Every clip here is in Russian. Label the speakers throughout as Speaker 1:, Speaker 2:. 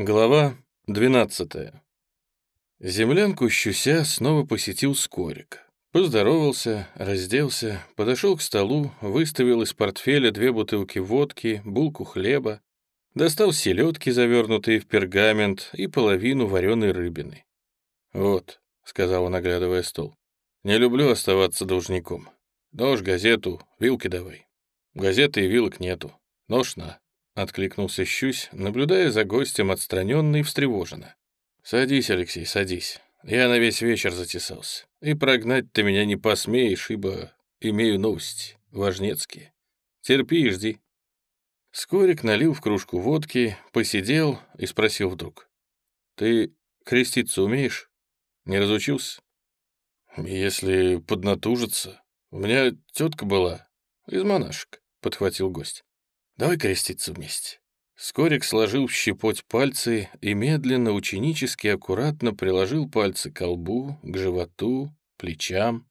Speaker 1: Глава 12. Землянку Щуся снова посетил Скорик. Поздоровался, разделся, подошел к столу, выставил из портфеля две бутылки водки, булку хлеба, достал селедки, завернутые в пергамент, и половину вареной рыбины. «Вот», — сказал он, оглядывая стол, — «не люблю оставаться должником. Нож, газету, вилки давай. Газеты и вилок нету. Нож на». Откликнулся Щусь, наблюдая за гостем отстраненно и встревоженно. «Садись, Алексей, садись. Я на весь вечер затесался. И прогнать ты меня не посмеешь, ибо имею новости, важнецкие. Терпи и жди». Скорик налил в кружку водки, посидел и спросил вдруг. «Ты креститься умеешь? Не разучился?» «Если поднатужиться. У меня тетка была из монашек», — подхватил гость. Давай креститься вместе». Скорик сложил в щепоть пальцы и медленно, ученически, аккуратно приложил пальцы к лбу, к животу, плечам.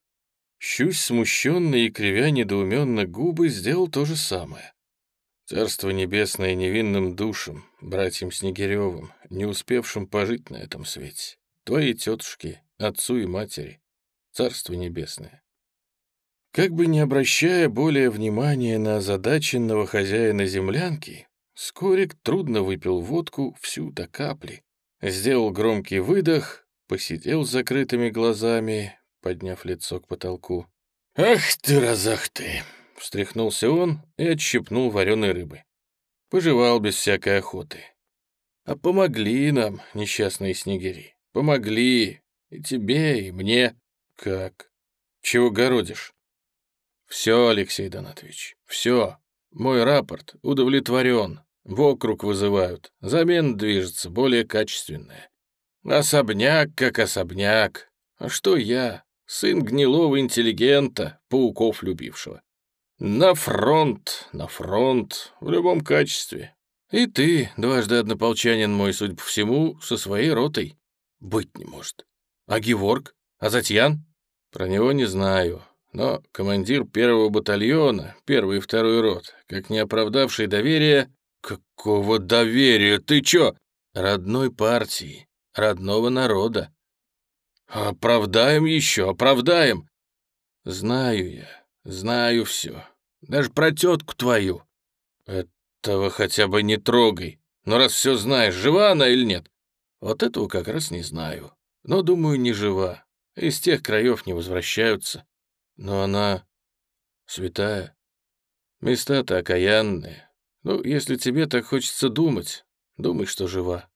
Speaker 1: Щусь, смущенный и кривя недоуменно губы, сделал то же самое. Царство небесное невинным душам, братьям Снегиревым, не успевшим пожить на этом свете, твоей тетушке, отцу и матери, царство небесное. Как бы не обращая более внимания на озадаченного хозяина землянки, Скорик трудно выпил водку всю до капли, сделал громкий выдох, посидел с закрытыми глазами, подняв лицо к потолку. «Ах ты, разах ты!» — встряхнулся он и отщипнул вареной рыбы. Пожевал без всякой охоты. «А помогли нам, несчастные снегири, помогли, и тебе, и мне. Как? Чего городишь?» «Все, Алексей Донатович, все. Мой рапорт удовлетворен. В округ вызывают. Замена движется, более качественная. Особняк как особняк. А что я? Сын гнилого интеллигента, пауков любившего. На фронт, на фронт, в любом качестве. И ты, дважды однополчанин мой, судя по всему, со своей ротой. Быть не может. А Геворг? А Затьян? Про него не знаю. Но командир первого батальона, первый и второй рот, как не оправдавший доверия... Какого доверия? Ты чё? Родной партии, родного народа. Оправдаем еще, оправдаем. Знаю я, знаю все. Даже про тетку твою. Этого хотя бы не трогай. Но раз все знаешь, жива она или нет? Вот этого как раз не знаю. Но, думаю, не жива. Из тех краев не возвращаются. Но она святая. Места-то окаянные. Ну, если тебе так хочется думать, думай, что жива.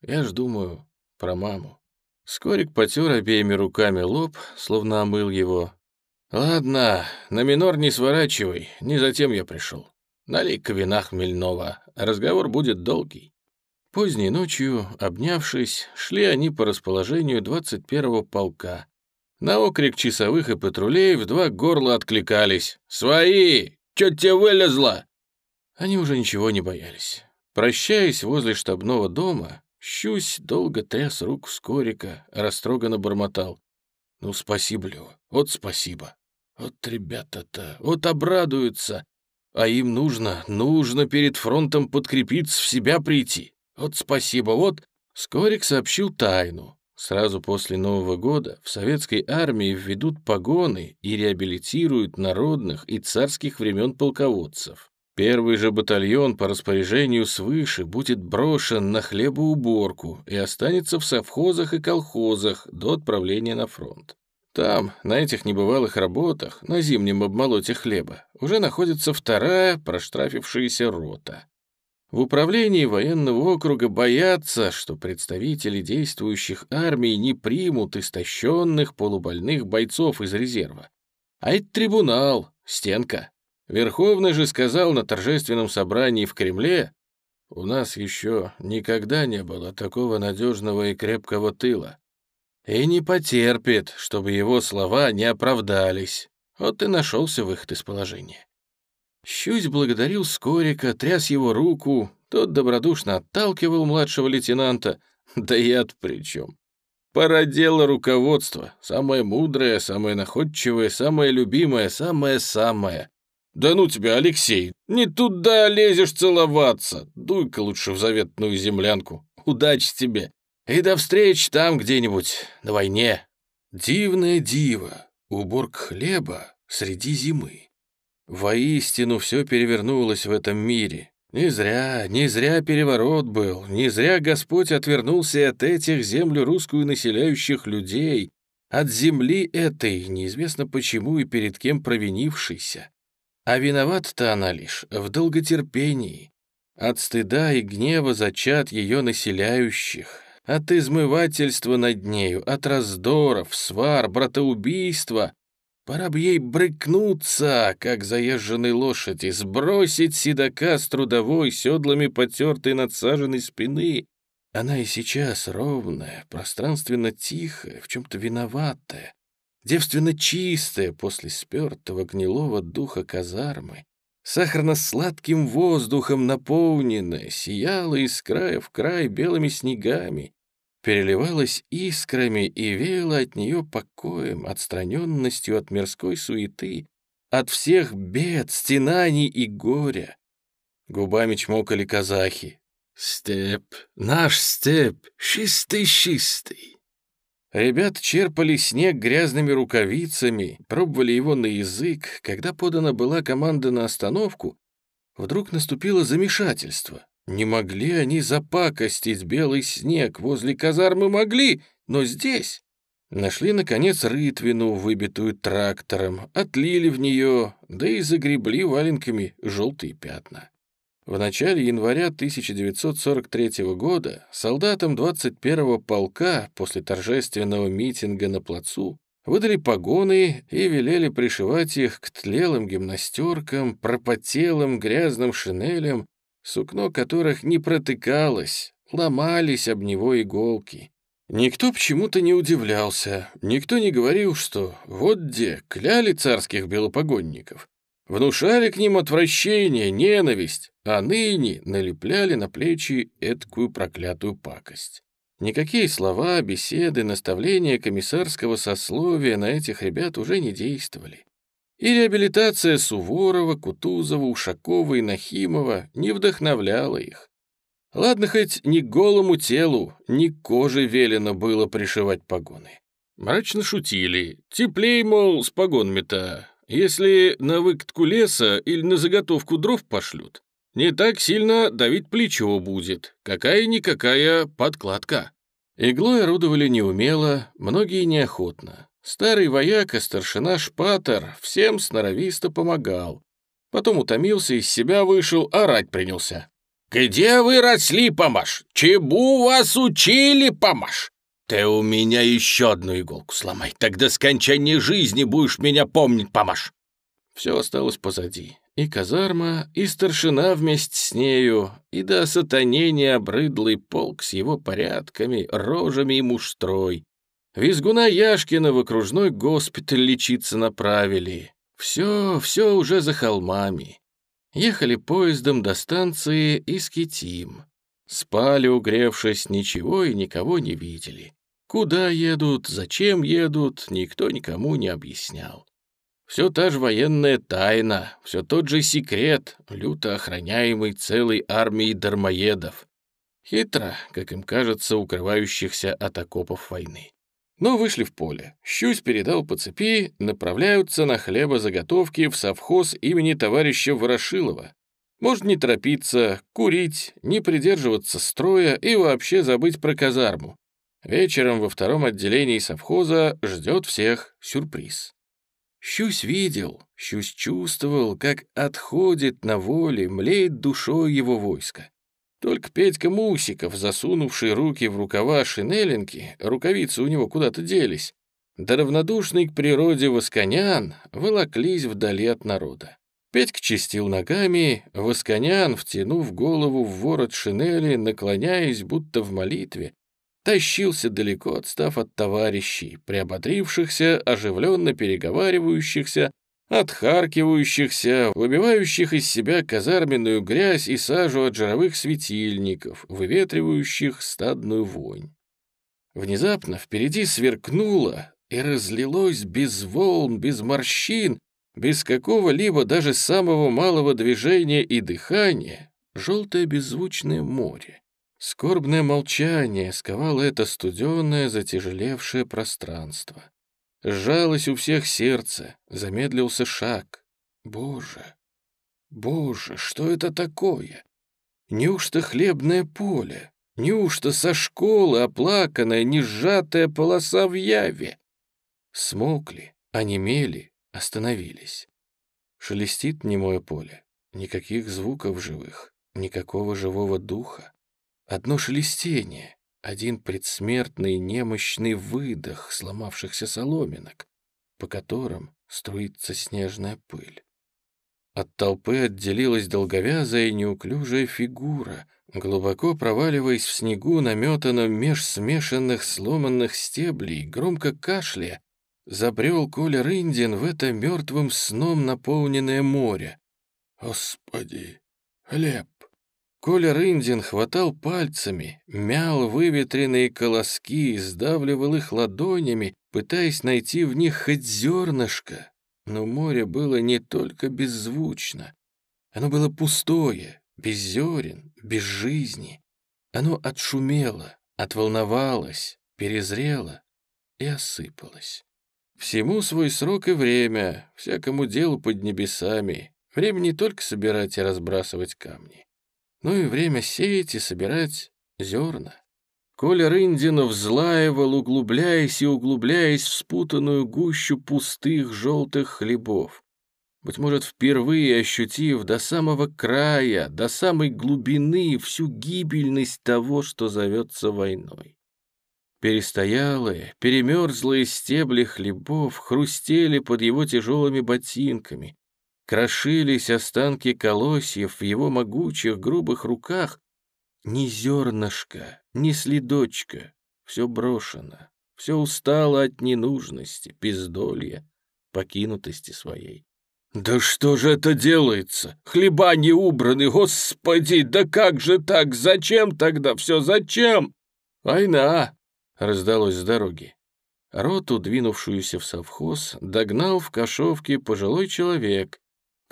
Speaker 1: Я ж думаю про маму. Скорик потер обеими руками лоб, словно омыл его. «Ладно, на минор не сворачивай, не затем я пришел. Налей-ка вина хмельного, разговор будет долгий». Поздней ночью, обнявшись, шли они по расположению 21-го полка, на окрик часовых и патрулей в два горла откликались. «Свои! Чё тебе вылезло?» Они уже ничего не боялись. Прощаясь возле штабного дома, Щусь долго тряс рук Скорика, растроганно бормотал. «Ну, спасибо, Лёва, вот спасибо. Вот ребята-то, вот обрадуются. А им нужно, нужно перед фронтом подкрепиться, в себя прийти. Вот спасибо, вот...» Скорик сообщил тайну. Сразу после Нового года в советской армии введут погоны и реабилитируют народных и царских времен полководцев. Первый же батальон по распоряжению свыше будет брошен на хлебоуборку и останется в совхозах и колхозах до отправления на фронт. Там, на этих небывалых работах, на зимнем обмолоте хлеба, уже находится вторая проштрафившаяся рота. В управлении военного округа боятся, что представители действующих армий не примут истощенных полубольных бойцов из резерва. А это трибунал, стенка. Верховный же сказал на торжественном собрании в Кремле, «У нас еще никогда не было такого надежного и крепкого тыла. И не потерпит, чтобы его слова не оправдались. Вот и нашелся выход из положения. Щусь благодарил Скорика, тряс его руку, тот добродушно отталкивал младшего лейтенанта. Да я-то при чем? Породело руководство, самое мудрое, самое находчивое, самое любимое, самое-самое. Да ну тебя, Алексей, не туда лезешь целоваться. Дуй-ка лучше в заветную землянку. Удачи тебе! И до встречи там где-нибудь, на войне!» Дивное диво, уборка хлеба среди зимы. Воистину все перевернулось в этом мире. Не зря, не зря переворот был, не зря Господь отвернулся от этих землю русскую населяющих людей, от земли этой, неизвестно почему и перед кем провинившейся. А виновата-то она лишь в долготерпении, от стыда и гнева зачат ее населяющих, от измывательства над нею, от раздоров, свар, братоубийства. Пора бы ей брыкнуться, как заезженной лошади, сбросить седока с трудовой, седлами потертой надсаженной спины. Она и сейчас ровная, пространственно тихая, в чем-то виноватая, девственно чистая после спертого гнилого духа казармы, сахарно-сладким воздухом наполненная, сияла из края в край белыми снегами, переливалась искрами и веяла от нее покоем, отстраненностью от мирской суеты, от всех бед, стенаний и горя. Губами чмокали казахи. «Степ, наш степ, чистый-чистый!» Ребят черпали снег грязными рукавицами, пробовали его на язык. Когда подана была команда на остановку, вдруг наступило замешательство. Не могли они запакостить белый снег, возле казармы могли, но здесь... Нашли, наконец, рытвину, выбитую трактором, отлили в нее, да и загребли валенками желтые пятна. В начале января 1943 года солдатам 21-го полка после торжественного митинга на плацу выдали погоны и велели пришивать их к тлелым гимнастеркам, пропотелым грязным шинелям, сукно которых не протыкалось, ломались об него иголки. Никто почему-то не удивлялся, никто не говорил, что вот где кляли царских белопогонников, внушали к ним отвращение, ненависть, а ныне налепляли на плечи эткую проклятую пакость. Никакие слова, беседы, наставления комиссарского сословия на этих ребят уже не действовали. И реабилитация Суворова, Кутузова, Ушакова и Нахимова не вдохновляла их. Ладно, хоть ни голому телу, ни коже велено было пришивать погоны. Мрачно шутили. Теплей, мол, с погонами-то. Если на выкатку леса или на заготовку дров пошлют, не так сильно давить плечо будет. Какая-никакая подкладка. Иглой орудовали неумело, многие неохотно. Старый вояка, старшина Шпатер, всем сноровисто помогал. Потом утомился, из себя вышел, орать принялся. «Где вы росли, помаш? Чему вас учили, помаш? Ты у меня еще одну иголку сломай, тогда скончание жизни будешь меня помнить, помаш!» Все осталось позади и казарма, и старшина вместе с нею, и до сатанения обрыдлый полк с его порядками, рожами и муштрой. Визгуна Яшкина в окружной госпиталь лечиться направили. Все, все уже за холмами. Ехали поездом до станции Искитим. Спали, угревшись, ничего и никого не видели. Куда едут, зачем едут, никто никому не объяснял. Все та же военная тайна, все тот же секрет, люто охраняемый целой армией дармоедов. Хитро, как им кажется, укрывающихся от окопов войны. Но вышли в поле. Щусь передал по цепи, направляются на хлебозаготовки в совхоз имени товарища Ворошилова. Можно не торопиться, курить, не придерживаться строя и вообще забыть про казарму. Вечером во втором отделении совхоза ждет всех сюрприз. Щусь видел, Щусь чувствовал, как отходит на воле, млеет душой его войско. Только Петька Мусиков, засунувший руки в рукава шинелинки, рукавицы у него куда-то делись, да равнодушный к природе восконян волоклись вдали от народа. Петька чистил ногами, восконян, втянув голову в ворот шинели, наклоняясь, будто в молитве, тащился далеко, отстав от товарищей, приободрившихся, оживленно переговаривающихся, отхаркивающихся, выбивающих из себя казарменную грязь и сажу от жировых светильников, выветривающих стадную вонь. Внезапно впереди сверкнуло и разлилось без волн, без морщин, без какого-либо даже самого малого движения и дыхания желтое беззвучное море Скорбное молчание сковало это студенное, затяжелевшее пространство. Сжалось у всех сердце, замедлился шаг. Боже, боже, что это такое? Неужто хлебное поле? Неужто со школы оплаканная, несжатая полоса в яве? Смолкли, онемели, остановились. Шелестит немое поле. Никаких звуков живых, никакого живого духа. Одно шелестение, один предсмертный немощный выдох сломавшихся соломинок, по которым струится снежная пыль. От толпы отделилась долговязая и неуклюжая фигура, глубоко проваливаясь в снегу, наметанном меж смешанных сломанных стеблей, громко кашляя, забрел Коля Рындин в это мертвым сном наполненное море. «Господи, хлеб!» Коля Рындин хватал пальцами, мял выветренные колоски, сдавливал их ладонями, пытаясь найти в них хоть зернышко. Но море было не только беззвучно. Оно было пустое, без зерен, без жизни. Оно отшумело, отволновалось, перезрело и осыпалось. Всему свой срок и время, всякому делу под небесами. Время не только собирать и разбрасывать камни но и время сеять и собирать зерна. Коля Рындинов взлаивал, углубляясь и углубляясь в спутанную гущу пустых желтых хлебов. Быть может, впервые ощутив до самого края, до самой глубины всю гибельность того, что зовется войной. Перестоялые, перемерзлые стебли хлебов хрустели под его тяжелыми ботинками, крошились останки колосьев в его могучих грубых руках. Ни зернышка, ни следочка, все брошено, все устало от ненужности, пиздолья, покинутости своей. «Да что же это делается? Хлеба не убраны, господи, да как же так? Зачем тогда все, зачем?» «Война!» — раздалось с дороги. Роту, двинувшуюся в совхоз, догнал в кошовке пожилой человек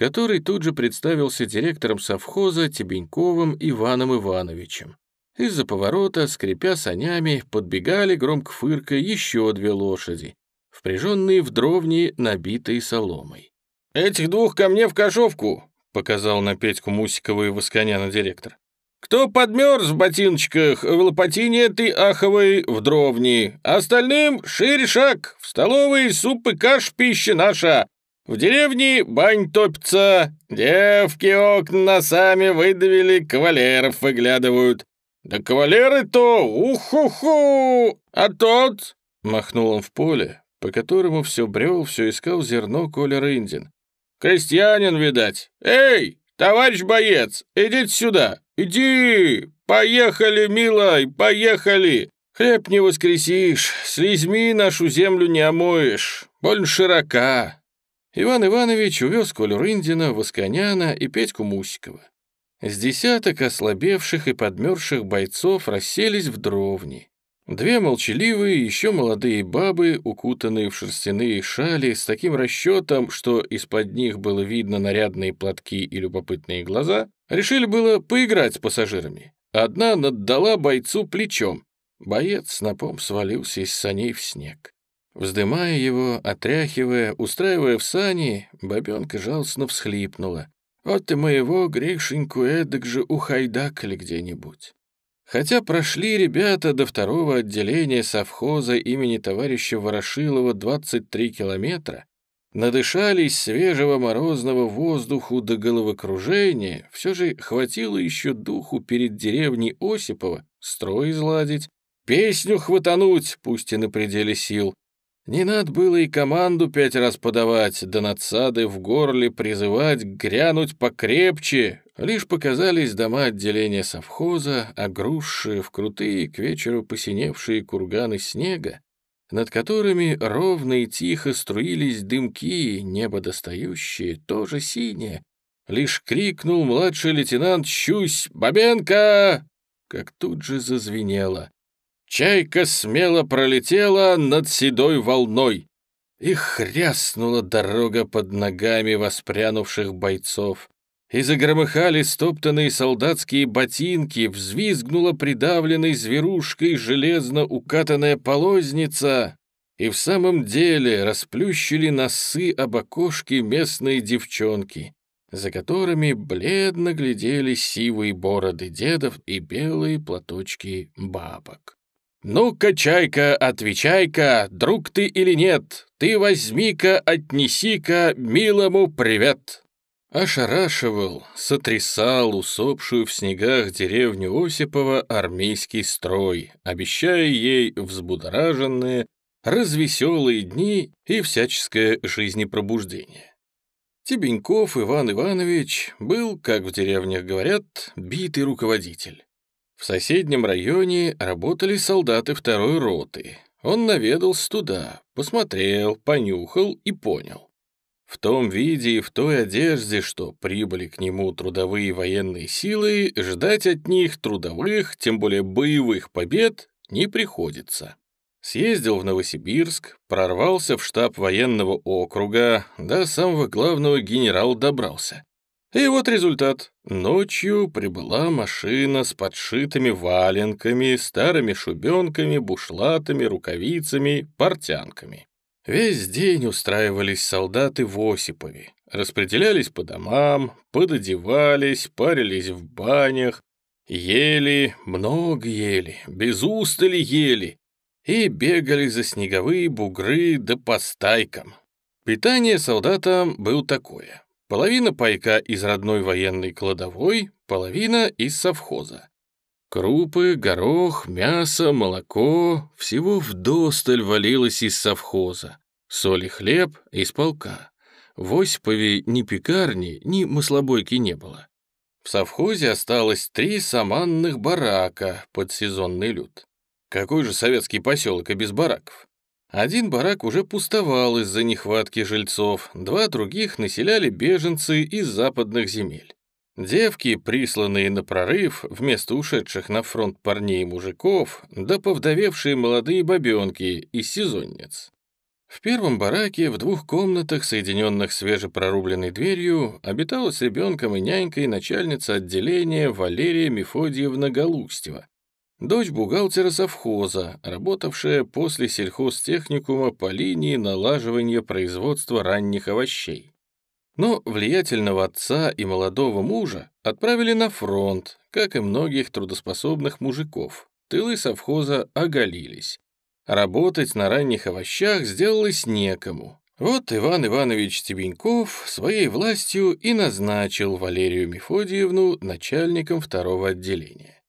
Speaker 1: который тут же представился директором совхоза Тебеньковым Иваном Ивановичем. Из-за поворота, скрипя санями, подбегали, громко фыркая, еще две лошади, впряженные в дровни, набитые соломой. «Этих двух ко мне в кошовку!» — показал на Петьку Мусикова и Восконяна директор. «Кто подмерз в ботиночках, в лопатине этой аховой в дровни, остальным шире шаг, в столовой суп и каш пища наша, в деревне бань топится, девки окна сами выдавили, кавалеров выглядывают. Да кавалеры-то, уху-ху, а тот...» Махнул он в поле, по которому все брел, все искал зерно Коля Рындин. «Крестьянин, видать. Эй, товарищ боец, идите сюда, иди! Поехали, милой, поехали! Хлеб не воскресишь, слезьми нашу землю не омоешь, больно широка, Иван Иванович увез Колю Рындина, Восконяна и Петьку Мусикова. С десяток ослабевших и подмерзших бойцов расселись в дровни. Две молчаливые, еще молодые бабы, укутанные в шерстяные шали, с таким расчетом, что из-под них было видно нарядные платки и любопытные глаза, решили было поиграть с пассажирами. Одна наддала бойцу плечом. Боец снопом свалился из саней в снег. Вздымая его, отряхивая, устраивая в сани, бабенка жалостно всхлипнула. «Вот и моего Гришеньку эдак же ухайдакали где-нибудь». Хотя прошли ребята до второго отделения совхоза имени товарища Ворошилова 23 километра, надышались свежего морозного воздуху до головокружения, все же хватило еще духу перед деревней Осипова строй изладить, песню хватануть, пусть и на пределе сил, не надо было и команду пять раз подавать, да надсады в горле призывать грянуть покрепче. Лишь показались дома отделения совхоза, огрузшие в крутые к вечеру посиневшие курганы снега, над которыми ровно и тихо струились дымки, небо достающие, тоже синее. Лишь крикнул младший лейтенант «Щусь! Бабенко!» Как тут же зазвенело. Чайка смело пролетела над седой волной, и хряснула дорога под ногами воспрянувших бойцов. и загромыхали стоптанные солдатские ботинки, взвизгнула придавленной зверушкой железно укатанная полозница, и в самом деле расплющили носы об окошки местные девчонки, за которыми бледно глядели сивые бороды дедов и белые платочки бабок. «Ну-ка, чайка, отвечай-ка, друг ты или нет, ты возьми-ка, отнеси-ка милому привет!» Ошарашивал, сотрясал усопшую в снегах деревню Осипова армейский строй, обещая ей взбудораженные, развеселые дни и всяческое жизнепробуждение. Тебеньков Иван Иванович был, как в деревнях говорят, битый руководитель. В соседнем районе работали солдаты второй роты. Он наведался туда, посмотрел, понюхал и понял. В том виде и в той одежде, что прибыли к нему трудовые военные силы, ждать от них трудовых, тем более боевых побед не приходится. Съездил в Новосибирск, прорвался в штаб военного округа, до самого главного генерал добрался. И вот результат. Ночью прибыла машина с подшитыми валенками, старыми шубенками, бушлатами, рукавицами, портянками. Весь день устраивались солдаты в Осипове, распределялись по домам, пододевались, парились в банях, ели, много ели, без устали ели, и бегали за снеговые бугры да по стайкам. Питание солдатам было такое. Половина пайка из родной военной кладовой, половина из совхоза. Крупы, горох, мясо, молоко — всего вдосталь валилось из совхоза. Соль и хлеб — из полка. В Осипове ни пекарни, ни маслобойки не было. В совхозе осталось три саманных барака под сезонный люд. Какой же советский поселок и без бараков? Один барак уже пустовал из-за нехватки жильцов, два других населяли беженцы из западных земель. Девки, присланные на прорыв, вместо ушедших на фронт парней и мужиков, да повдовевшие молодые бабенки из сезонниц. В первом бараке в двух комнатах, соединенных свежепрорубленной дверью, обитала с ребенком и нянькой начальница отделения Валерия Мефодиевна Галустева, дочь бухгалтера совхоза, работавшая после сельхозтехникума по линии налаживания производства ранних овощей. Но влиятельного отца и молодого мужа отправили на фронт, как и многих трудоспособных мужиков. Тылы совхоза оголились. Работать на ранних овощах сделалось некому. Вот Иван Иванович Стебеньков своей властью и назначил Валерию Мефодиевну начальником второго отделения.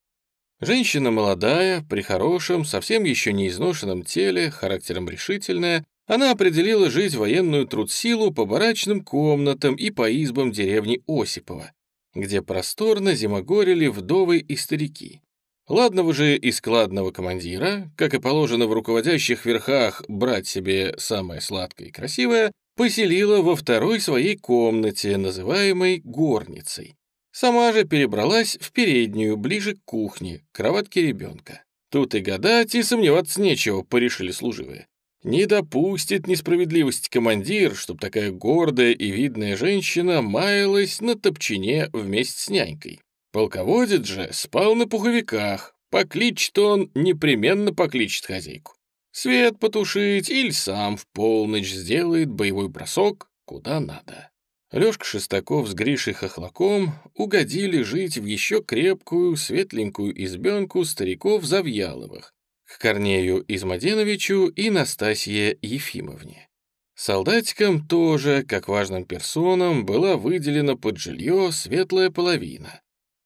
Speaker 1: Женщина молодая, при хорошем, совсем еще не изношенном теле, характером решительная, она определила жить военную трудсилу по барачным комнатам и по избам деревни Осипова, где просторно зимогорили вдовы и старики. Ладного же и складного командира, как и положено в руководящих верхах брать себе самое сладкое и красивое, поселила во второй своей комнате, называемой горницей. Сама же перебралась в переднюю, ближе к кухне, к кроватке ребенка. Тут и гадать, и сомневаться нечего, порешили служивые. Не допустит несправедливости командир, чтоб такая гордая и видная женщина маялась на топчине вместе с нянькой. Полководец же спал на пуховиках, покличет он, непременно покличет хозяйку. Свет потушить или сам в полночь сделает боевой бросок куда надо. Лёшка Шестаков с Гришей Хохлаком угодили жить в еще крепкую, светленькую избенку стариков Завьяловых, к Корнею Измаденовичу и Настасье Ефимовне. Солдатикам тоже, как важным персонам, была выделена под жилье светлая половина.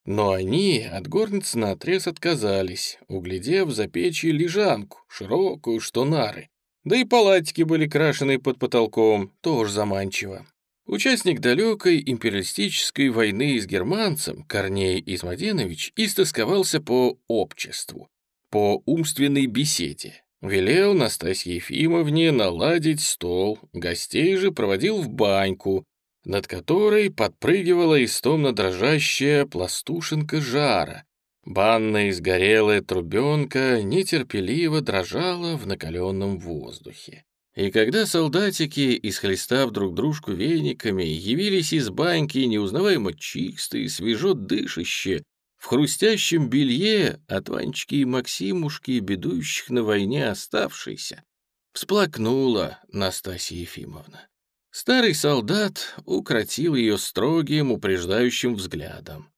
Speaker 1: Но они от горницы наотрез отказались, углядев за печью лежанку, широкую, что нары. Да и палатики были крашены под потолком, тоже заманчиво. Участник далекой империалистической войны с германцем Корней Измаденович истосковался по обществу, по умственной беседе. Велел Настасье Ефимовне наладить стол, гостей же проводил в баньку, над которой подпрыгивала истомно дрожащая пластушенка жара. Банная изгорелая трубенка нетерпеливо дрожала в накаленном воздухе. И когда солдатики, исхлестав друг дружку вениками, явились из баньки неузнаваемо чистые, свежо дышащие, в хрустящем белье от Ванечки и Максимушки, бедующих на войне оставшиеся, всплакнула Настасья Ефимовна. Старый солдат укротил ее строгим, упреждающим взглядом.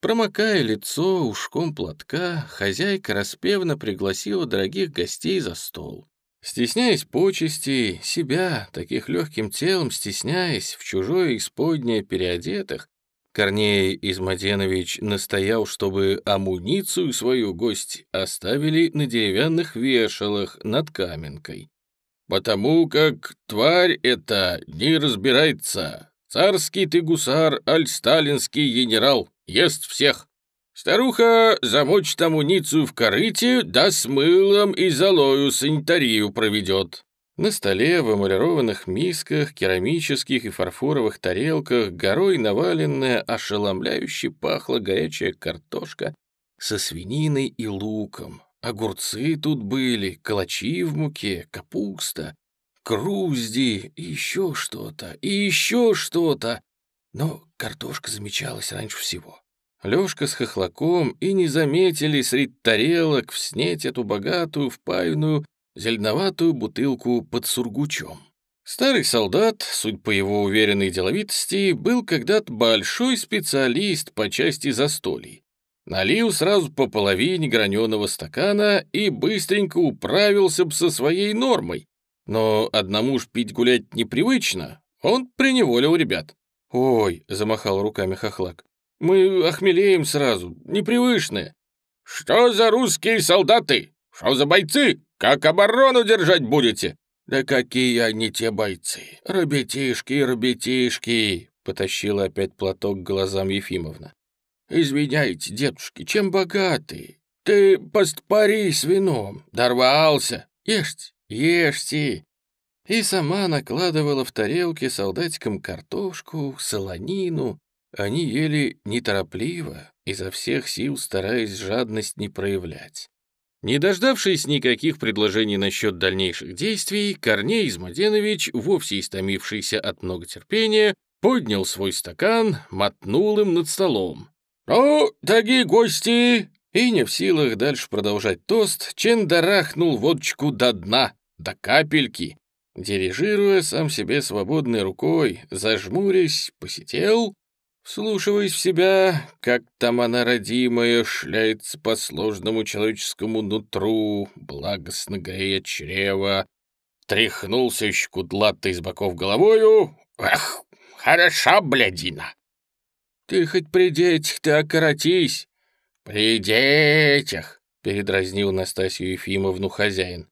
Speaker 1: Промокая лицо ушком платка, хозяйка распевно пригласила дорогих гостей за стол. Стесняясь почести, себя, таких легким телом стесняясь, в чужое исподнее переодетых, Корней Измаденович настоял, чтобы амуницию свою гость оставили на деревянных вешалах над каменкой. «Потому как тварь эта не разбирается. Царский ты гусар, аль сталинский генерал, ест всех. Старуха замочит амуницию в корыте, да с мылом и золою санитарию проведет. На столе в эмалированных мисках, керамических и фарфоровых тарелках горой наваленная ошеломляюще пахла горячая картошка со свининой и луком. Огурцы тут были, калачи в муке, капуста, крузди и еще что-то, и еще что-то. Но картошка замечалась раньше всего. Лёшка с хохлаком и не заметили среди тарелок вснеть эту богатую, впаянную, зеленоватую бутылку под сургучом. Старый солдат, суть по его уверенной деловитости, был когда-то большой специалист по части застолий. Налил сразу по половине граненого стакана и быстренько управился бы со своей нормой. Но одному ж пить гулять непривычно, он приневолил ребят. «Ой», — замахал руками хохлак, мы охмелеем сразу, непривычные». «Что за русские солдаты? Что за бойцы? Как оборону держать будете?» «Да какие они те бойцы! Ребятишки, ребятишки!» — потащила опять платок к глазам Ефимовна. «Извиняйте, дедушки, чем богаты? Ты постпари с вином, дорвался. Ешьте, ешьте!» И сама накладывала в тарелки солдатикам картошку, солонину, они ели неторопливо, изо всех сил стараясь жадность не проявлять. Не дождавшись никаких предложений насчет дальнейших действий, Корней Измаденович, вовсе истомившийся от многотерпения, поднял свой стакан, мотнул им над столом. «Ну, дорогие гости!» И не в силах дальше продолжать тост, чендарахнул водочку до дна, до капельки. Дирижируя сам себе свободной рукой, зажмурясь, посетел Слушаясь в себя, как там она родимая шляется по сложному человеческому нутру, благостно грея чрева, тряхнулся еще кудлатый с боков головою. Эх, хороша блядина! Ты хоть при детях-то окоротись. При детях, передразнил Настасью Ефимовну хозяин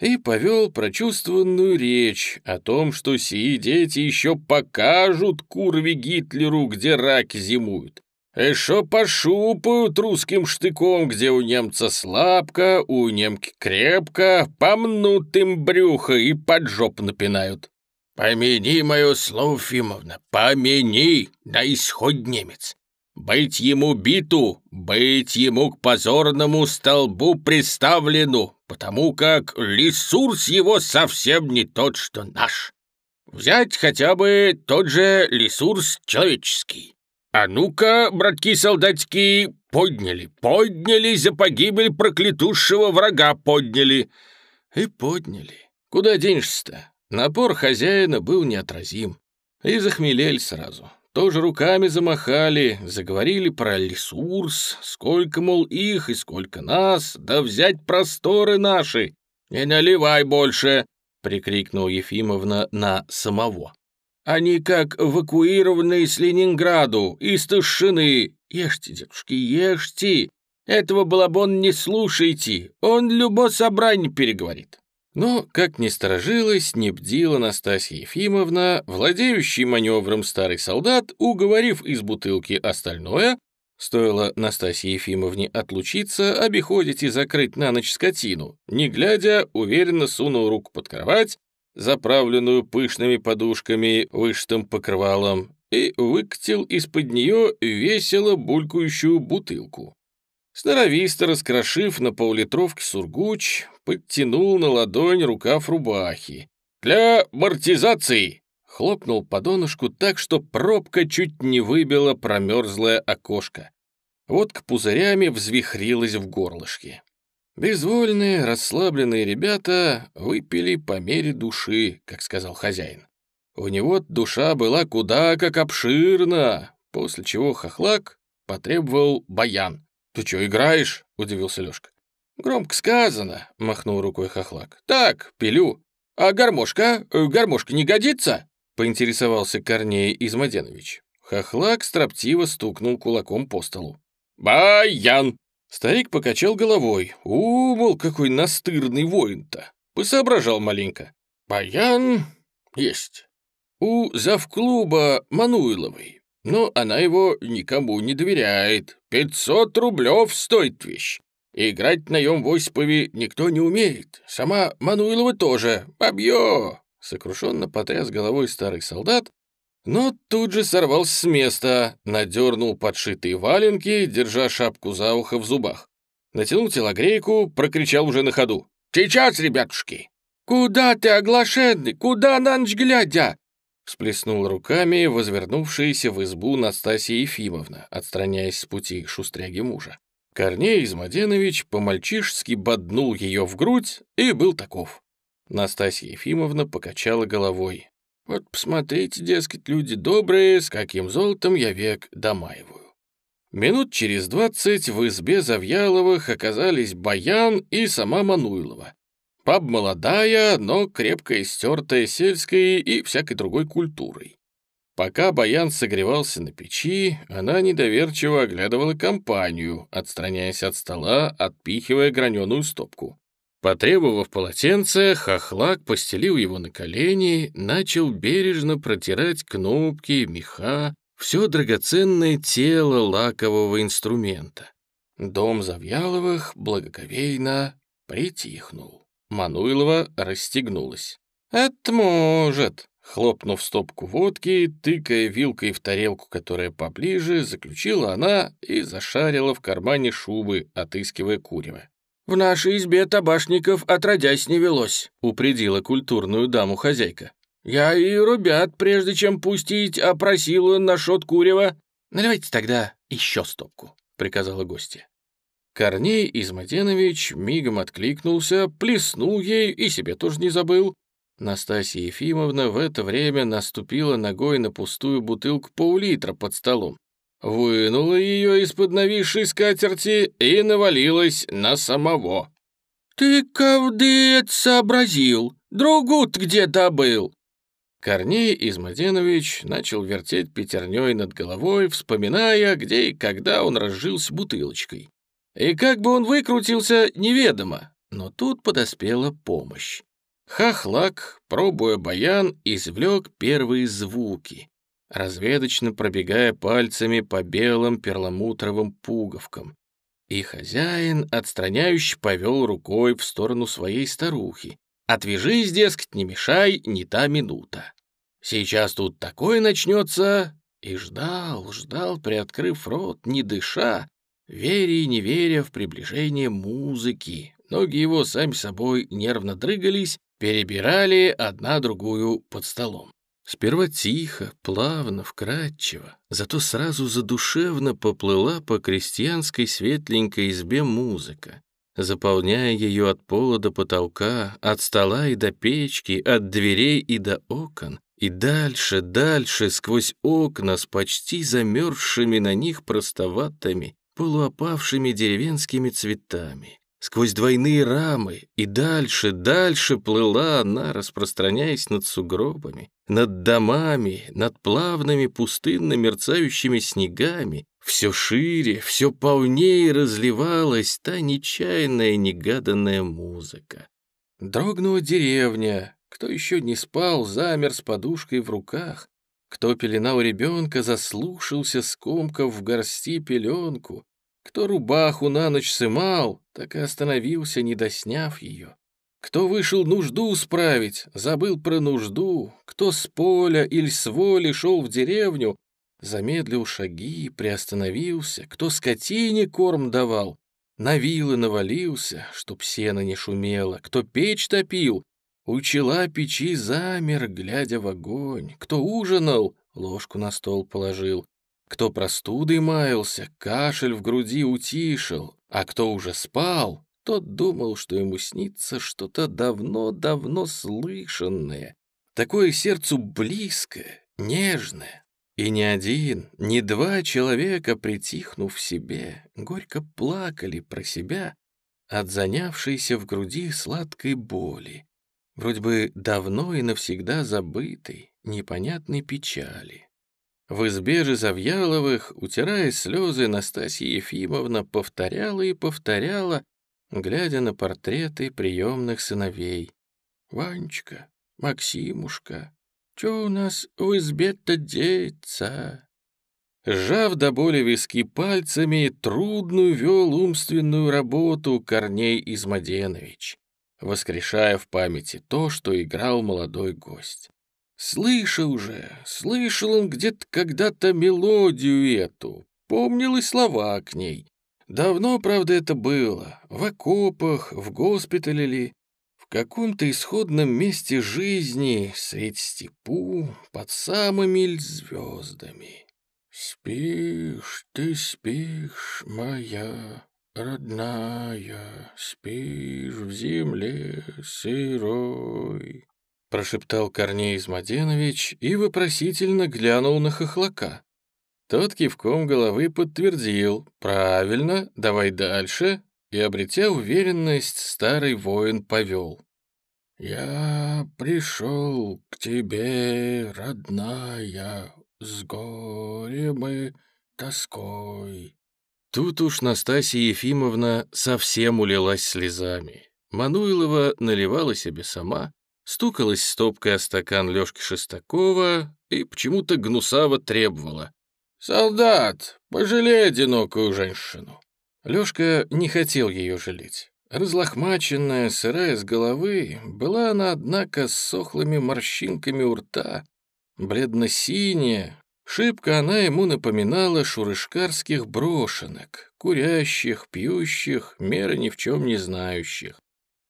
Speaker 1: и повел прочувствованную речь о том, что сии дети еще покажут курве Гитлеру, где раки зимуют. Еще пошупают русским штыком, где у немца слабко, у немки крепко, помнут им брюхо и под жоп напинают. Помяни мое слово, Фимовна, помяни, на исход немец. Быть ему биту, быть ему к позорному столбу приставлену, потому как ресурс его совсем не тот, что наш. Взять хотя бы тот же ресурс человеческий. А ну-ка, братки-солдатики, подняли, подняли за погибель проклятущего врага подняли. И подняли. Куда денешься-то? Напор хозяина был неотразим. И захмелели сразу тоже руками замахали, заговорили про ресурс, сколько, мол, их и сколько нас, да взять просторы наши. «Не наливай больше!» — прикрикнул Ефимовна на самого. «Они как эвакуированные с Ленинграду, из Тышины. Ешьте, дедушки, ешьте! Этого балабон не слушайте, он любо собрание переговорит». Но, как ни сторожилась, не бдила Настасья Ефимовна, владеющий маневром старый солдат, уговорив из бутылки остальное, стоило Настасье Ефимовне отлучиться, обиходить и закрыть на ночь скотину, не глядя, уверенно сунул руку под кровать, заправленную пышными подушками, вышитым покрывалом, и выкатил из-под нее весело булькающую бутылку. Сноровисто раскрошив на поллитровке сургуч, подтянул на ладонь рукав рубахи, для амортизации!» Хлопнул по донышку так, что пробка чуть не выбила промерзлое окошко. Водка пузырями взвихрилась в горлышке. Безвольные, расслабленные ребята выпили по мере души, как сказал хозяин. У него душа была куда как обширна, после чего хохлак потребовал баян. «Ты что, играешь?» — удивился Лёшка. «Громко сказано», — махнул рукой хохлак. «Так, пилю. А гармошка? Гармошка не годится?» — поинтересовался Корней Измаденович. Хохлак строптиво стукнул кулаком по столу. «Баян!» Старик покачал головой. «У, мол, какой настырный воин-то!» Посоображал маленько. «Баян есть. У завклуба Мануиловой. Но она его никому не доверяет. Пятьсот рублев стоит вещь. Играть на нем в Осипове никто не умеет. Сама Мануилова тоже. Бабье!» Сокрушенно потряс головой старый солдат, но тут же сорвался с места, надернул подшитые валенки, держа шапку за ухо в зубах. Натянул телогрейку, прокричал уже на ходу. «Сейчас, ребятушки!» «Куда ты, оглашенный? Куда на ночь глядя?» Всплеснул руками возвернувшаяся в избу Настасья Ефимовна, отстраняясь с пути шустряги мужа. Корней Измаденович по-мальчишески боднул ее в грудь и был таков. Настасья Ефимовна покачала головой. Вот посмотрите, дескать, люди добрые, с каким золотом я век домаиваю. Минут через двадцать в избе Завьяловых оказались Баян и сама Мануилова. Паб молодая, но крепко истертая сельской и всякой другой культурой. Пока Баян согревался на печи, она недоверчиво оглядывала компанию, отстраняясь от стола, отпихивая граненую стопку. Потребовав полотенце, хохлак постелил его на колени, начал бережно протирать кнопки, меха, все драгоценное тело лакового инструмента. Дом Завьяловых благоговейно притихнул. Мануилова расстегнулась. «Это может», — хлопнув стопку водки, тыкая вилкой в тарелку, которая поближе, заключила она и зашарила в кармане шубы, отыскивая курево. «В нашей избе табашников отродясь не велось», — упредила культурную даму хозяйка. «Я и рубят, прежде чем пустить, опросила на шот курева». «Наливайте тогда еще стопку», — приказала гостья. Корней Изматенович мигом откликнулся, плеснул ей и себе тоже не забыл. Настасья Ефимовна в это время наступила ногой на пустую бутылку пол-литра под столом вынула ее из-под нависшей скатерти и навалилась на самого. «Ты ковды сообразил? Другут где добыл?» Корней Измаденович начал вертеть пятерней над головой, вспоминая, где и когда он разжился бутылочкой. И как бы он выкрутился, неведомо, но тут подоспела помощь. Хахлак, пробуя баян, извлек первые звуки разведочно пробегая пальцами по белым перламутровым пуговкам. И хозяин, отстраняюще повел рукой в сторону своей старухи. «Отвяжись, дескать, не мешай, не та минута. Сейчас тут такое начнется...» И ждал, ждал, приоткрыв рот, не дыша, веря и не веря в приближение музыки. Ноги его сами собой нервно дрыгались, перебирали одна другую под столом. Сперва тихо, плавно, вкрадчиво, зато сразу задушевно поплыла по крестьянской светленькой избе музыка, заполняя ее от пола до потолка, от стола и до печки, от дверей и до окон, и дальше, дальше, сквозь окна с почти замерзшими на них простоватыми, полуопавшими деревенскими цветами, Сквозь двойные рамы и дальше, дальше плыла она, распространяясь над сугробами, над домами, над плавными пустынно мерцающими снегами. Все шире, все полнее разливалась та нечаянная, негаданная музыка. Дрогнула деревня, кто еще не спал, замер с подушкой в руках, кто пеленал ребенка, заслушался, скомков в горсти пеленку, кто рубаху на ночь сымал, так и остановился, не досняв ее. Кто вышел нужду справить, забыл про нужду, кто с поля или с воли шел в деревню, замедлил шаги, приостановился, кто скотине корм давал, на вилы навалился, чтоб сено не шумело, кто печь топил, У чела печи замер, глядя в огонь. Кто ужинал, ложку на стол положил. Кто простудой маялся, кашель в груди утишил. А кто уже спал, тот думал, что ему снится что-то давно-давно слышанное. Такое сердцу близкое, нежное. И ни один, ни два человека, притихнув в себе, горько плакали про себя от занявшейся в груди сладкой боли, вроде бы давно и навсегда забытой, непонятной печали. В избе же Завьяловых, утирая слезы, Настасья Ефимовна повторяла и повторяла, глядя на портреты приемных сыновей. «Ванечка, Максимушка, Чё у нас в избе-то деется?» Сжав до боли виски пальцами, трудную вел умственную работу Корней Измаденович, воскрешая в памяти то, что играл молодой гость. Слышал же, слышал он где-то когда-то мелодию эту, помнил и слова к ней. Давно, правда, это было, в окопах, в госпитале ли, в каком-то исходном месте жизни, средь степу, под самыми звездами. «Спишь, ты спишь, моя родная, спишь в земле сырой», прошептал Корней Измаденович и вопросительно глянул на хохлака. Тот кивком головы подтвердил «Правильно, давай дальше», и, обретя уверенность, старый воин повел. «Я пришел к тебе, родная, с горем и тоской». Тут уж Настасья Ефимовна совсем улилась слезами. Мануилова наливала себе сама, стукалась стопкой о стакан Лёшки Шестакова и почему-то гнусаво требовала. «Солдат, пожалей одинокую женщину». Лёшка не хотел её жалеть. Разлохмаченная, сырая с головы, была она, однако, с сохлыми морщинками у рта, бледно-синяя. Шибко она ему напоминала шурышкарских брошенок, курящих, пьющих, меры ни в чем не знающих.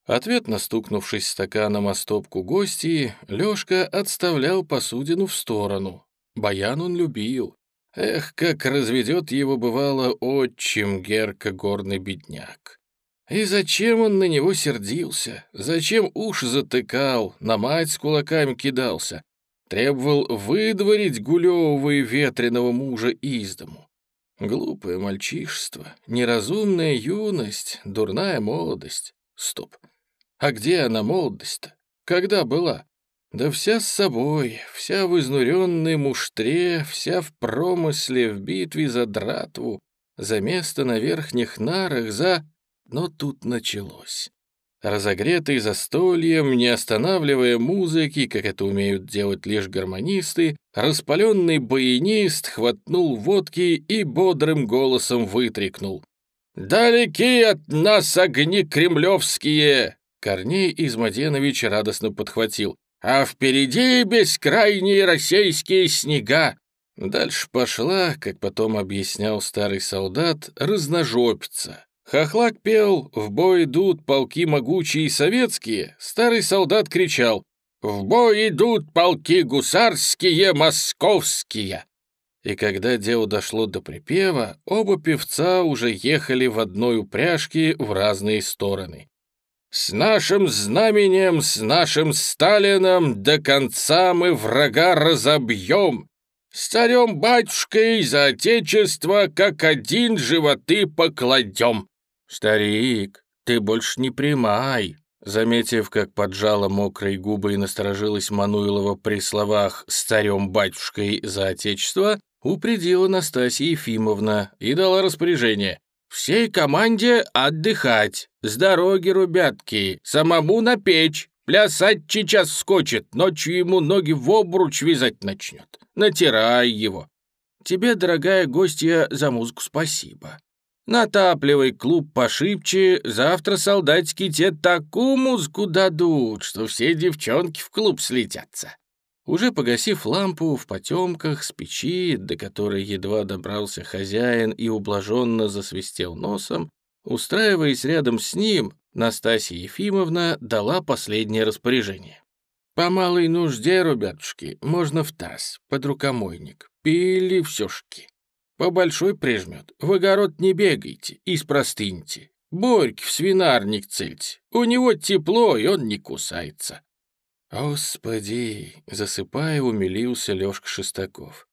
Speaker 1: Ответ, настукнувшись стаканом о стопку гостей, Лёшка отставлял посудину в сторону. Баян он любил. Эх, как разведет его, бывало, отчим Герка горный бедняк. И зачем он на него сердился? Зачем уж затыкал, на мать с кулаками кидался? Требовал выдворить гулевого и ветреного мужа из дому. Глупое мальчишество, неразумная юность, дурная молодость. Стоп. А где она, молодость-то? Когда была? Да вся с собой, вся в изнуренной муштре, вся в промысле, в битве за дратву, за место на верхних нарах, за... Но тут началось. Разогретый застольем, не останавливая музыки, как это умеют делать лишь гармонисты, распаленный баянист хватнул водки и бодрым голосом вытрикнул. «Далеки от нас огни кремлевские!» Корней Измаденович радостно подхватил а впереди бескрайние российские снега. Дальше пошла, как потом объяснял старый солдат, разножопица. Хохлак пел «В бой идут полки могучие советские», старый солдат кричал «В бой идут полки гусарские, московские». И когда дело дошло до припева, оба певца уже ехали в одной упряжке в разные стороны. С нашим знаменем, с нашим Сталином до конца мы врага разобьем. С царем-батюшкой за отечество, как один животы покладем. Старик, ты больше не примай. Заметив, как поджала мокрые губы и насторожилась Мануилова при словах «с царем-батюшкой за отечество», упредила Настасья Ефимовна и дала распоряжение. Всей команде отдыхать. С дороги, ребятки, самому на печь. Плясать сейчас скочит, ночью ему ноги в обруч вязать начнет. Натирай его. Тебе, дорогая гостья, за музыку спасибо. Натапливай клуб пошибче, завтра солдатики тебе такую музыку дадут, что все девчонки в клуб слетятся. Уже погасив лампу в потемках с печи, до которой едва добрался хозяин и ублаженно засвистел носом, Устраиваясь рядом с ним, Настасья Ефимовна дала последнее распоряжение. «По малой нужде, ребятушки, можно в таз, под рукомойник. Пили всёшки. По большой прижмет, в огород не бегайте, и спростыньте. Борьки в свинарник цельте, у него тепло, и он не кусается». «Господи!» — засыпая, умилился Лёшка Шестаков.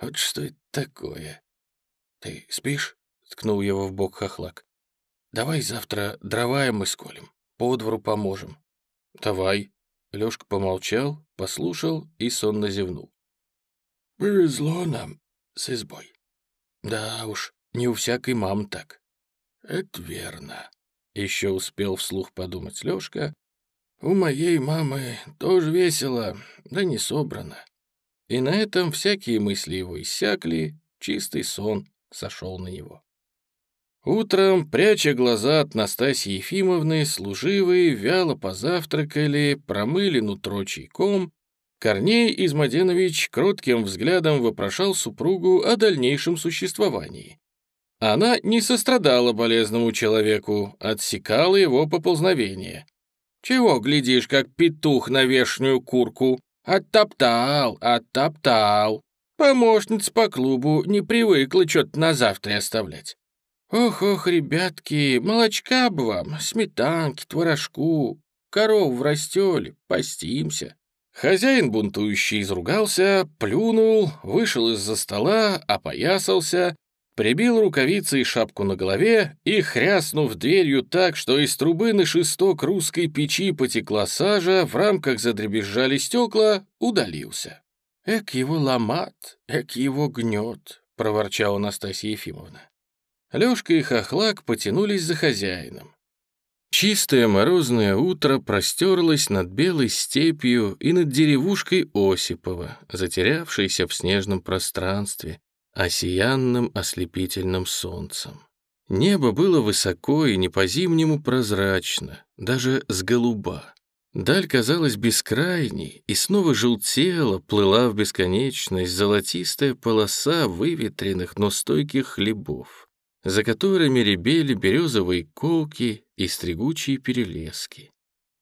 Speaker 1: «Вот что это такое?» «Ты спишь?» — ткнул его в бок хохлак. «Давай завтра дрова мы сколем, по двору поможем». «Давай». Лёшка помолчал, послушал и сонно зевнул. «Повезло нам с избой». «Да уж, не у всякой мам так». «Это верно», — еще успел вслух подумать Лёшка. «У моей мамы тоже весело, да не собрано». И на этом всякие мысли его иссякли, чистый сон сошел на него. Утром, пряча глаза от Настасьи Ефимовны, служивые вяло позавтракали, промыли нутро чайком. Корней Измаденович кротким взглядом вопрошал супругу о дальнейшем существовании. Она не сострадала болезному человеку, отсекала его поползновение. «Чего глядишь, как петух на вешнюю курку? Оттоптал, оттоптал. Помощница по клубу не привыкла что-то на завтра оставлять. Ох-ох, ребятки, молочка бы вам, сметанки, творожку, коров в растеле, постимся. Хозяин бунтующий изругался, плюнул, вышел из-за стола, опоясался, прибил рукавицы и шапку на голове и, хряснув дверью так, что из трубы на шесток русской печи потекла сажа, в рамках задребезжали стекла, удалился. «Эк его ломат, эк его гнет», — проворчала Настасья Ефимовна. Лёшка и Хохлак потянулись за хозяином. Чистое морозное утро простерлось над белой степью и над деревушкой Осипова, затерявшейся в снежном пространстве, осиянным ослепительным солнцем. Небо было высоко и не по-зимнему прозрачно, даже с голуба. Даль казалась бескрайней, и снова желтела, плыла в бесконечность золотистая полоса выветренных, но стойких хлебов за которыми ребели березовые колки и стригучие перелески.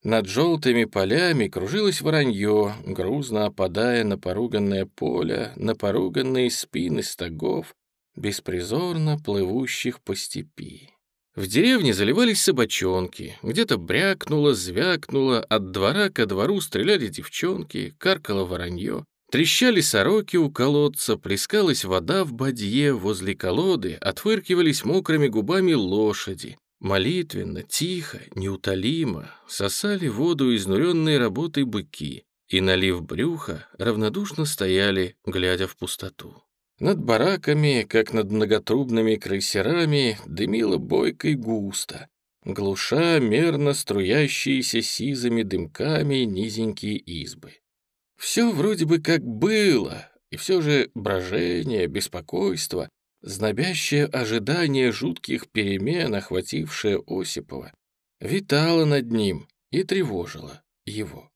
Speaker 1: Над желтыми полями кружилось воронье, грузно опадая на поруганное поле, на поруганные спины стогов, беспризорно плывущих по степи. В деревне заливались собачонки, где-то брякнуло, звякнуло, от двора ко двору стреляли девчонки, каркало воронье. Трещали сороки у колодца, плескалась вода в бадье возле колоды, отфыркивались мокрыми губами лошади. Молитвенно, тихо, неутолимо сосали воду изнуренной работой быки и, налив брюха, равнодушно стояли, глядя в пустоту. Над бараками, как над многотрубными крейсерами, дымило бойко и густо, глуша мерно струящиеся сизыми дымками низенькие избы. Все вроде бы как было, и все же брожение, беспокойство, знобящее ожидание жутких перемен, охватившее Осипова, витало над ним и тревожило его.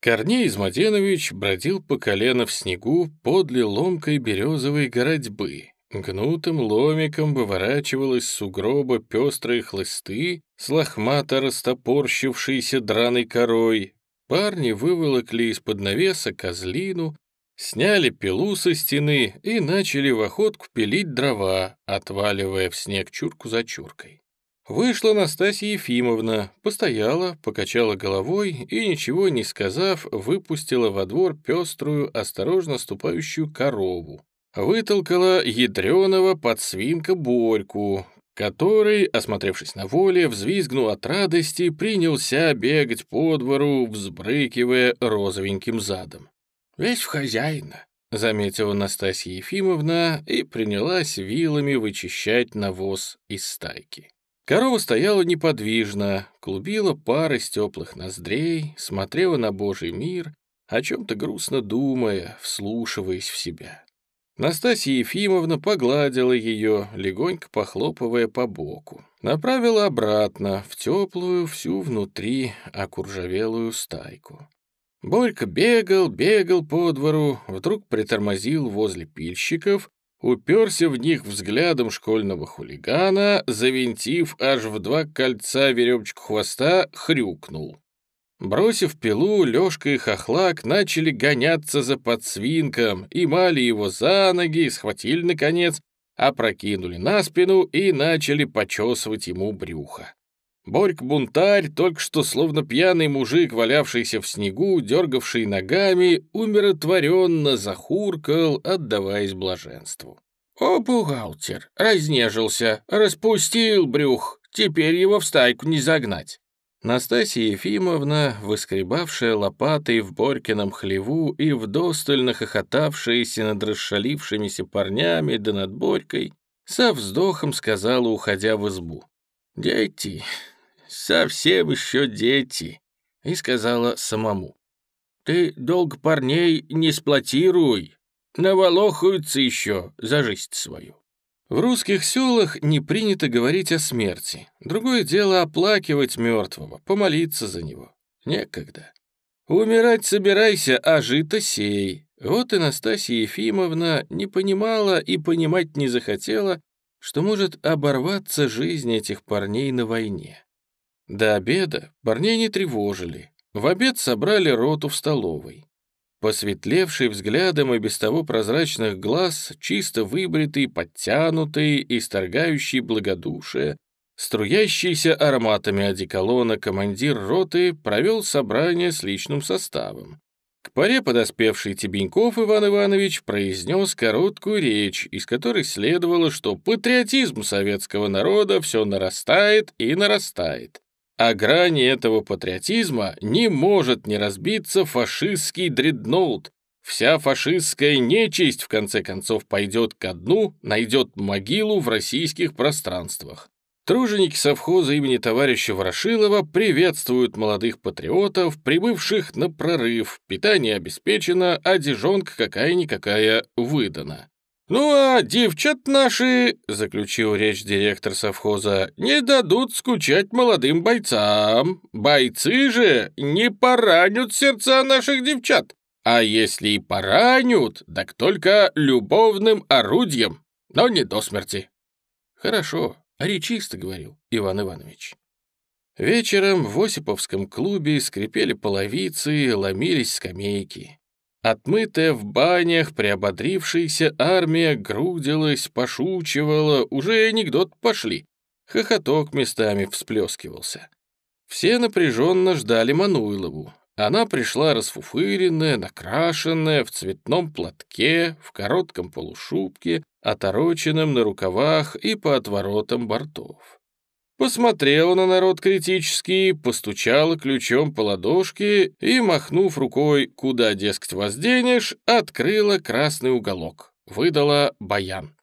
Speaker 1: Корней Изматенович бродил по колено в снегу подле ломкой березовой городьбы. Гнутым ломиком выворачивал из сугроба пестрые хлысты с лохмато растопорщившейся драной корой, Парни выволокли из-под навеса козлину, сняли пилу со стены и начали в охотку пилить дрова, отваливая в снег чурку за чуркой. Вышла Настасья Ефимовна, постояла, покачала головой и, ничего не сказав, выпустила во двор пеструю, осторожно ступающую корову. Вытолкала ядреного подсвинка Борьку, который, осмотревшись на воле, взвизгнул от радости, принялся бегать по двору, взбрыкивая розовеньким задом. «Весь в хозяина», — заметила Настасья Ефимовна и принялась вилами вычищать навоз из стайки. Корова стояла неподвижно, клубила пар из теплых ноздрей, смотрела на Божий мир, о чем-то грустно думая, вслушиваясь в себя. Настасья Ефимовна погладила ее, легонько похлопывая по боку. Направила обратно, в теплую, всю внутри окуржавелую стайку. Борька бегал, бегал по двору, вдруг притормозил возле пильщиков, уперся в них взглядом школьного хулигана, завинтив аж в два кольца веревочку хвоста, хрюкнул. Бросив пилу, Лёшка и Хохлак начали гоняться за подсвинком, и мали его за ноги, схватили, наконец, опрокинули на спину и начали почесывать ему брюхо. Борьк-бунтарь, только что словно пьяный мужик, валявшийся в снегу, дергавший ногами, умиротворенно захуркал, отдаваясь блаженству. «О, бухгалтер! Разнежился, распустил брюх, теперь его в стайку не загнать!» Настасья Ефимовна, выскребавшая лопатой в Борькином хлеву и вдосталь нахохотавшаяся над расшалившимися парнями да над Борькой, со вздохом сказала, уходя в избу. «Дети, совсем еще дети», и сказала самому. «Ты долг парней не сплотируй, наволохаются еще за жизнь свою». В русских селах не принято говорить о смерти. Другое дело оплакивать мертвого, помолиться за него. Некогда. Умирать собирайся, а жито сей. Вот и Настасья Ефимовна не понимала и понимать не захотела, что может оборваться жизнь этих парней на войне. До обеда парней не тревожили. В обед собрали роту в столовой. Посветлевший взглядом и без того прозрачных глаз, чисто выбритый, подтянутый, исторгающий благодушие, струящийся ароматами одеколона командир роты провел собрание с личным составом. К паре подоспевший Тебеньков Иван Иванович произнес короткую речь, из которой следовало, что патриотизм советского народа все нарастает и нарастает. О грани этого патриотизма не может не разбиться фашистский дредноут. Вся фашистская нечисть, в конце концов, пойдет ко дну, найдет могилу в российских пространствах. Труженики совхоза имени товарища Ворошилова приветствуют молодых патриотов, прибывших на прорыв. Питание обеспечено, а одежонка какая-никакая выдана. «Ну а девчат наши, — заключил речь директор совхоза, — не дадут скучать молодым бойцам. Бойцы же не поранят сердца наших девчат. А если и поранят, так только любовным орудием, но не до смерти». «Хорошо, речисто, — говорил Иван Иванович». Вечером в Осиповском клубе скрипели половицы, ломились скамейки. Отмытая в банях, приободрившаяся армия грудилась, пошучивала, уже анекдот пошли. Хохоток местами всплескивался. Все напряженно ждали Мануилову. Она пришла расфуфыренная, накрашенная, в цветном платке, в коротком полушубке, отороченном на рукавах и по отворотам бортов. Посмотрела на народ критически, постучала ключом по ладошке и, махнув рукой, куда, дескать, возденешь, открыла красный уголок. Выдала баян.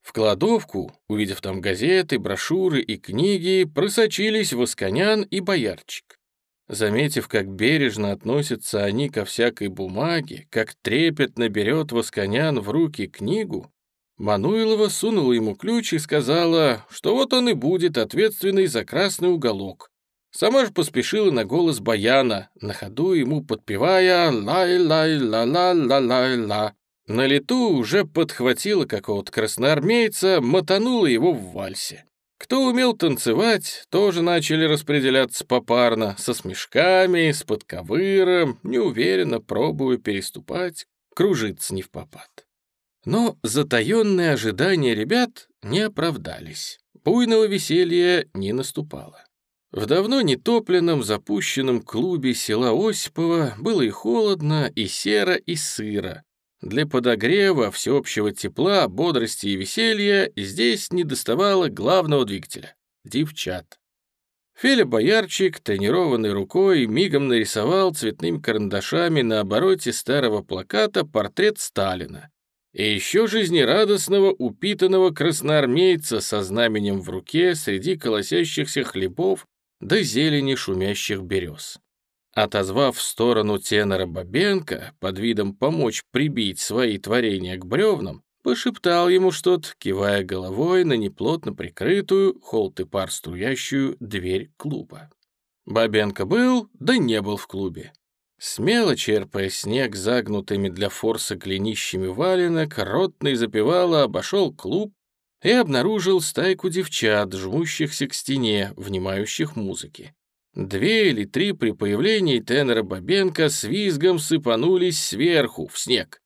Speaker 1: В кладовку, увидев там газеты, брошюры и книги, просочились Восконян и Боярчик. Заметив, как бережно относятся они ко всякой бумаге, как трепетно берет Восконян в руки книгу, Мануилова сунула ему ключ и сказала, что вот он и будет ответственный за красный уголок. Сама же поспешила на голос баяна, на ходу ему подпевая «лай-лай-ла-ла-ла-лай-ла». На лету уже подхватила какого-то красноармейца, мотанула его в вальсе. Кто умел танцевать, тоже начали распределяться попарно, со смешками, с подковыром, неуверенно пробуя переступать, кружиться не в попад. Но затаенные ожидания ребят не оправдались. Буйного веселья не наступало. В давно нетопленном запущенном клубе села Осипова было и холодно, и серо, и сыро. Для подогрева, всеобщего тепла, бодрости и веселья здесь не доставало главного двигателя — девчат. Феля Боярчик, тренированной рукой, мигом нарисовал цветными карандашами на обороте старого плаката портрет Сталина и еще жизнерадостного упитанного красноармейца со знаменем в руке среди колосящихся хлебов да зелени шумящих берез. Отозвав в сторону тенора Бабенко под видом помочь прибить свои творения к бревнам, пошептал ему что-то, кивая головой на неплотно прикрытую, холт и пар струящую дверь клуба. Бабенко был, да не был в клубе. Смело черпая снег загнутыми для форса голенищами валенок, ротный запевала обошел клуб и обнаружил стайку девчат, жмущихся к стене, внимающих музыке. Две или три при появлении тенора Бабенко с визгом сыпанулись сверху, в снег.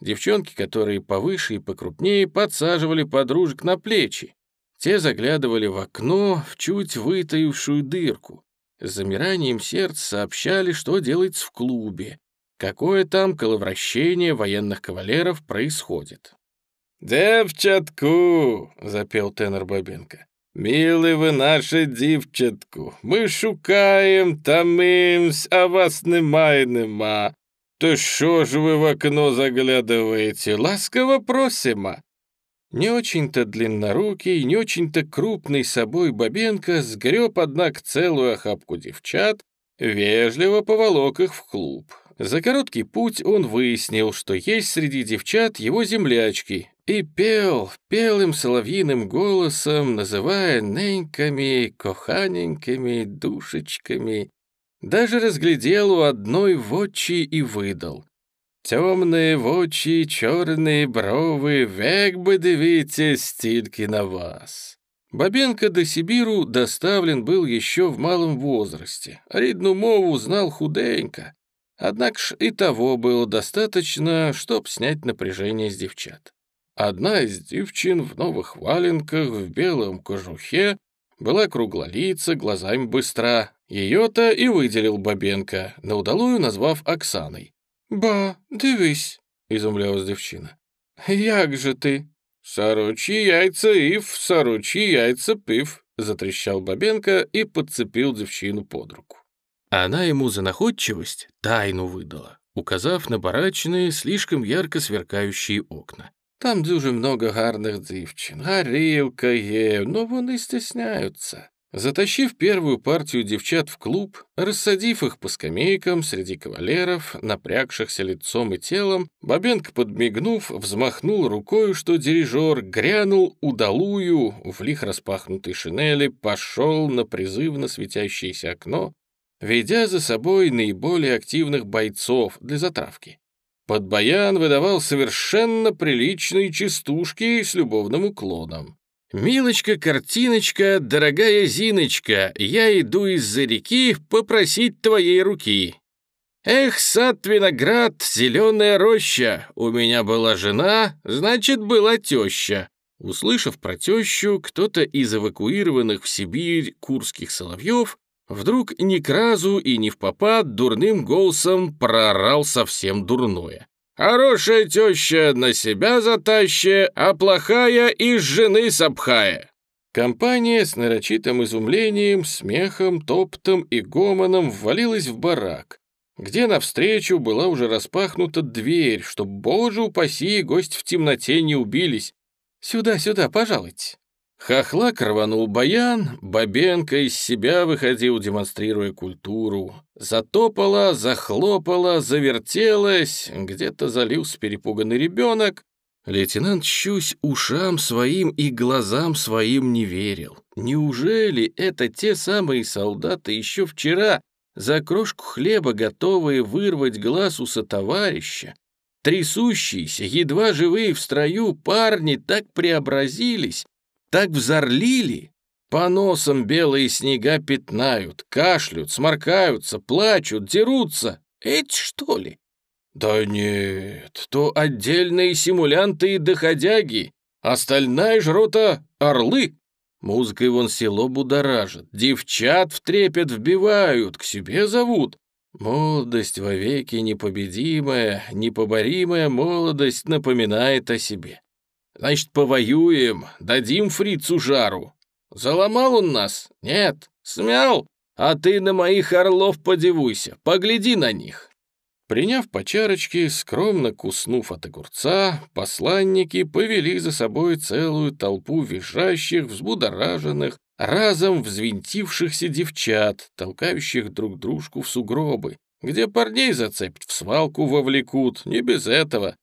Speaker 1: Девчонки, которые повыше и покрупнее, подсаживали подружек на плечи. Те заглядывали в окно, в чуть вытаившую дырку С замиранием сердца сообщали, что делается в клубе, какое там коловращение военных кавалеров происходит. «Девчатку!» — запел тенор Бабенко. «Милий ви наша дівчатку, ми шукаєм, тамимсь, а вас немає нема. То що ж вы в окно заглядываете? Ласково просимо!» Не очень-то длиннорукий, не очень-то крупный собой Бабенко сгреб, однако, целую охапку девчат, вежливо поволок их в клуб. За короткий путь он выяснил, что есть среди девчат его землячки, и пел, пел им соловьиным голосом, называя неньками, коханенькими, душечками. Даже разглядел у одной в очи и выдал Темные в очи, черные брови, век бы дивіться стільки на вас. Бабенко до Сибиру доставлен был еще в малом возрасте. Рідну мову знал худенько. Однако ж и того было достаточно, чтобы снять напряжение с девчат. Одна из девчин в новых валенках, в белом кожухе, была круглолица, глазами быстра. Ее-то и выделил Бабенко, на удалую назвав Оксаной. «Ба, дивись», — изумлялась девчина. «Як же ты?» «Сорочьи яйца ив, сорочьи яйца пив», — затрещал Бабенко и подцепил девчину под руку. Она ему за находчивость тайну выдала, указав на барачные, слишком ярко сверкающие окна. Там дуже много гарних дівчин, горілка є, но вони стесняются. Затащив первую партию девчат в клуб, рассадив их по скамейкам среди кавалеров, напрягшихся лицом и телом, Бабенко, подмигнув, взмахнул рукой, что дирижер грянул удалую, в лих распахнутой шинели, пошел на призывно светящееся окно, ведя за собой наиболее активных бойцов для затравки. Под баян выдавал совершенно приличные частушки с любовным уклоном. «Милочка, картиночка, дорогая Зиночка, я иду из-за реки попросить твоей руки. Эх, сад, виноград, зеленая роща, у меня была жена, значит, была теща». Услышав про тещу, кто-то из эвакуированных в Сибирь курских соловьев Вдруг ни к разу и ни в попад дурным голосом проорал совсем дурное. «Хорошая теща на себя затащи, а плохая из жены сапхая». Компания с нарочитым изумлением, смехом, топтом и гомоном ввалилась в барак, где навстречу была уже распахнута дверь, чтоб, боже упаси, гость в темноте не убились. «Сюда, сюда, пожалуйте». Хохлак рванул баян, Бабенко из себя выходил, демонстрируя культуру. Затопала, захлопала, завертелась, где-то залился перепуганный ребенок. Лейтенант Щусь ушам своим и глазам своим не верил. Неужели это те самые солдаты еще вчера за крошку хлеба готовые вырвать глаз у сотоварища? Трясущиеся, едва живые в строю парни так преобразились, так взорлили, по носам белые снега пятнают, кашляют, сморкаются, плачут, дерутся. Эти, что ли? Да нет, то отдельные симулянты и доходяги, остальная ж рота — орлы. Музыкой вон село будоражит, девчат в трепет вбивают, к себе зовут. Молодость вовеки непобедимая, непоборимая молодость напоминает о себе. Значит, повоюем, дадим фрицу жару. Заломал он нас? Нет. Смял? А ты на моих орлов подивуйся, погляди на них». Приняв по чарочке, скромно куснув от огурца, посланники повели за собой целую толпу визжащих, взбудораженных, разом взвинтившихся девчат, толкающих друг дружку в сугробы, где парней зацепить в свалку вовлекут, не без этого.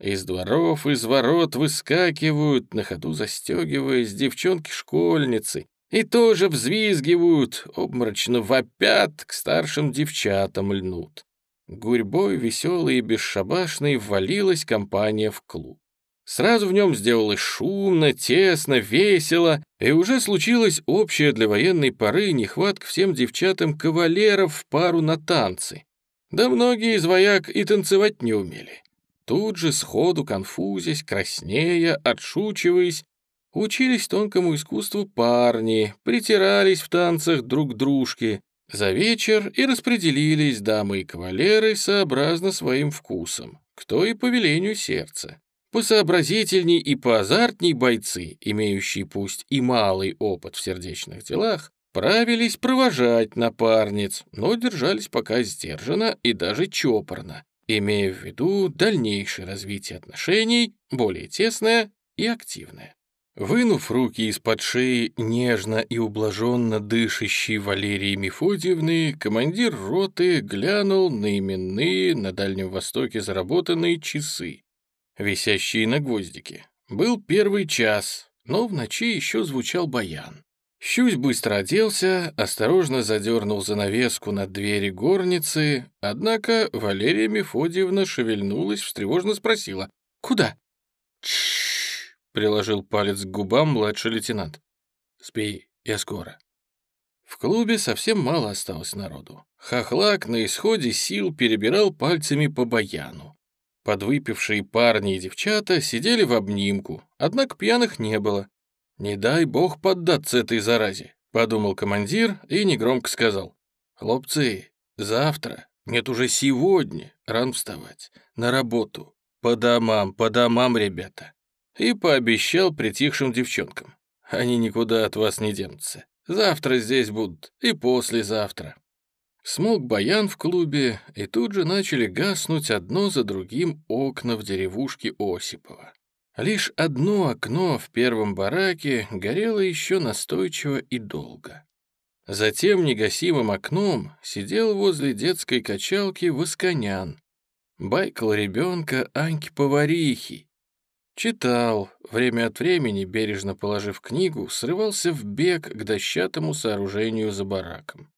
Speaker 1: Из дворов, из ворот выскакивают, на ходу застегиваясь, девчонки-школьницы, и тоже взвизгивают, обморочно вопят, к старшим девчатам льнут. Гурьбой веселой и бесшабашной ввалилась компания в клуб. Сразу в нем сделалось шумно, тесно, весело, и уже случилась общая для военной поры нехватка всем девчатам кавалеров в пару на танцы. Да многие из вояк и танцевать не умели. Тут же сходу конфузясь, краснея, отшучиваясь, учились тонкому искусству парни, притирались в танцах друг к дружке, за вечер и распределились дамы и кавалеры сообразно своим вкусом, кто и по велению сердца. Посообразительней и поазартней бойцы, имеющие пусть и малый опыт в сердечных делах, правились провожать напарниц, но держались пока сдержанно и даже чопорно, имея в виду дальнейшее развитие отношений, более тесное и активное. Вынув руки из-под шеи нежно и ублаженно дышащей Валерии Мефодиевны, командир роты глянул на именные на Дальнем Востоке заработанные часы, висящие на гвоздике. Был первый час, но в ночи еще звучал баян. Щусь быстро оделся, осторожно задернул занавеску над двери горницы, однако Валерия Мефодиевна шевельнулась, встревожно спросила «Куда?» «Тш-ш-ш», приложил палец к губам младший лейтенант. «Спи, я скоро». В клубе совсем мало осталось народу. Хохлак на исходе сил перебирал пальцами по баяну. Подвыпившие парни и девчата сидели в обнимку, однако пьяных не было. «Не дай бог поддаться этой заразе», — подумал командир и негромко сказал. «Хлопцы, завтра, нет уже сегодня, рано вставать, на работу, по домам, по домам, ребята». И пообещал притихшим девчонкам. «Они никуда от вас не денутся. Завтра здесь будут и послезавтра». Смог баян в клубе, и тут же начали гаснуть одно за другим окна в деревушке Осипова. Лишь одно окно в первом бараке горело еще настойчиво и долго. Затем негасимым окном сидел возле детской качалки Восконян, байкал ребенка Аньки-поварихи. Читал, время от времени, бережно положив книгу, срывался в бег к дощатому сооружению за бараком.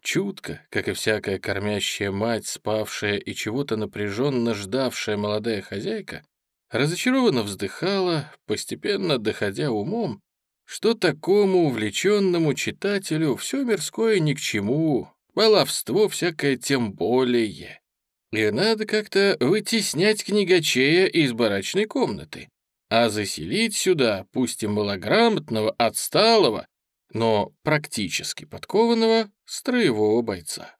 Speaker 1: Чутко, как и всякая кормящая мать, спавшая и чего-то напряженно ждавшая молодая хозяйка, разочарованно вздыхала, постепенно доходя умом, что такому увлеченному читателю все мирское ни к чему, баловство всякое тем более. И надо как-то вытеснять книгачея из барачной комнаты, а заселить сюда, пусть и малограмотного, отсталого, но практически подкованного строевого бойца.